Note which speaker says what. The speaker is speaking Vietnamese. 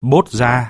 Speaker 1: bốt ra.